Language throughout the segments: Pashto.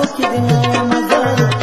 do que ganha, mas eu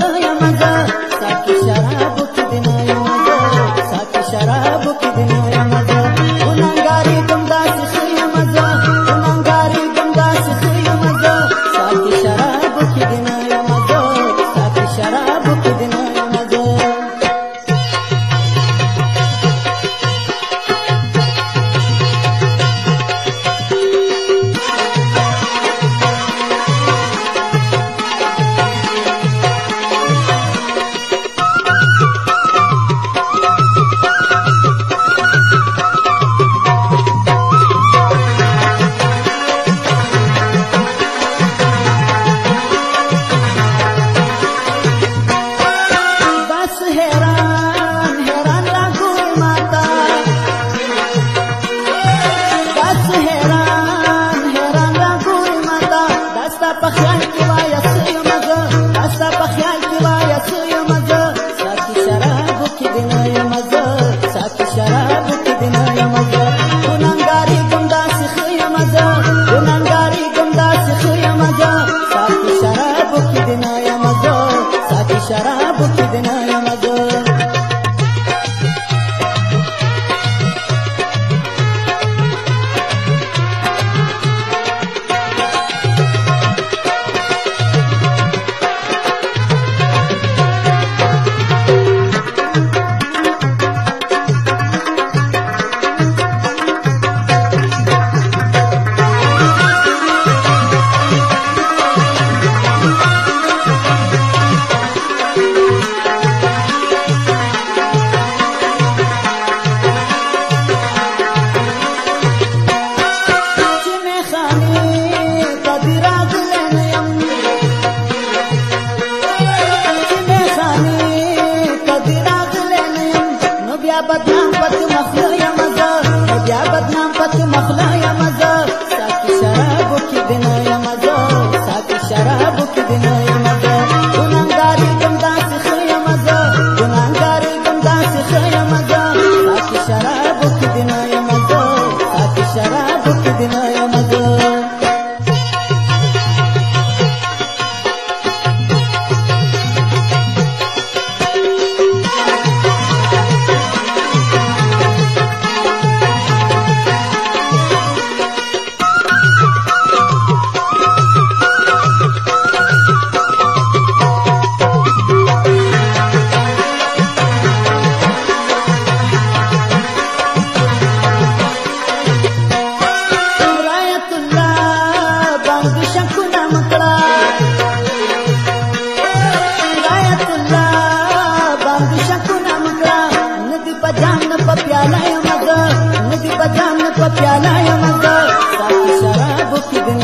love. استا په خیال کې وای اسې مزه استا په خیال کې وای اسې مزه ساتي شراب کې دنیا مزه ساتي شراب کې دنیا مزه ګناګاری ګمدا سخې مزه ګناګاری ګمدا سخې مزه ساتي شراب کې دنیا مزه ساتي شراب کې دنیا بدنام پکې مخلایا مزه بیا بدنام پکې مخلایا بنا یا مزه ساکي شرابو بنا یا مزه प्याला मजा साथ शराब की